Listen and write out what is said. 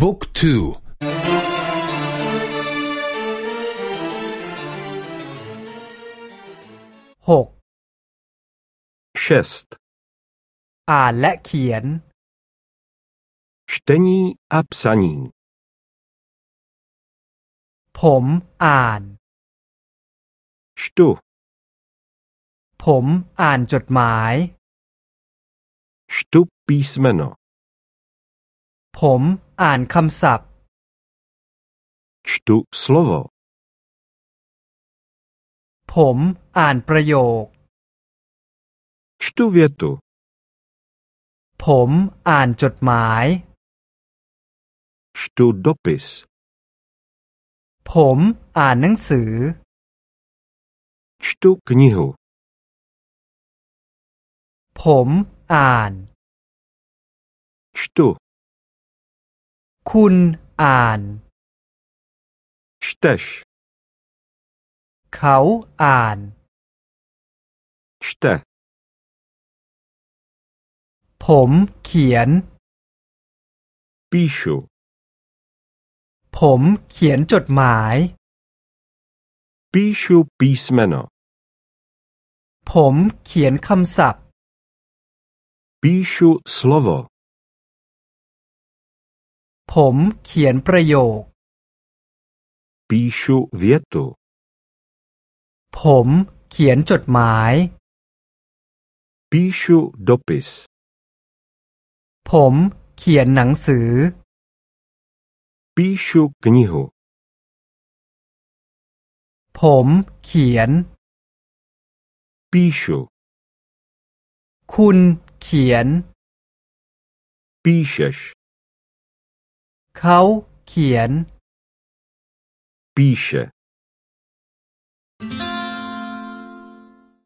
บุ๊กทูหก šest. อ่านและเขียน Čtení a psaní. ผมอ่าน Čtu. ผมอ่านจดหมาย Čtu písmeno. ผม อ่านคำศัพท์ Čtu slovo. ผมอ่านประโยค Čtu větu. ผมอ่านจดหมาย Čtu dopis. ผมอ่านหนังสือ Čtu knihu. ผมอ่าน Čtu. คุณอ่าน Čteš. เขาอ่าน Čte. ผมเขียน Píšu. ผมเขียนจดหมาย Píšu písmeno. ผมเขียนคำศัพท์ Píšu slovo. ผมเขียนประโยค Píšu větu. ผมเขียนจดหมาย Píšu dopis. ผมเขียนหนังสือ Píšu knihu. ผมเขียน Píšu. คุณเขียน Píšeš. เขาเขียน Píše.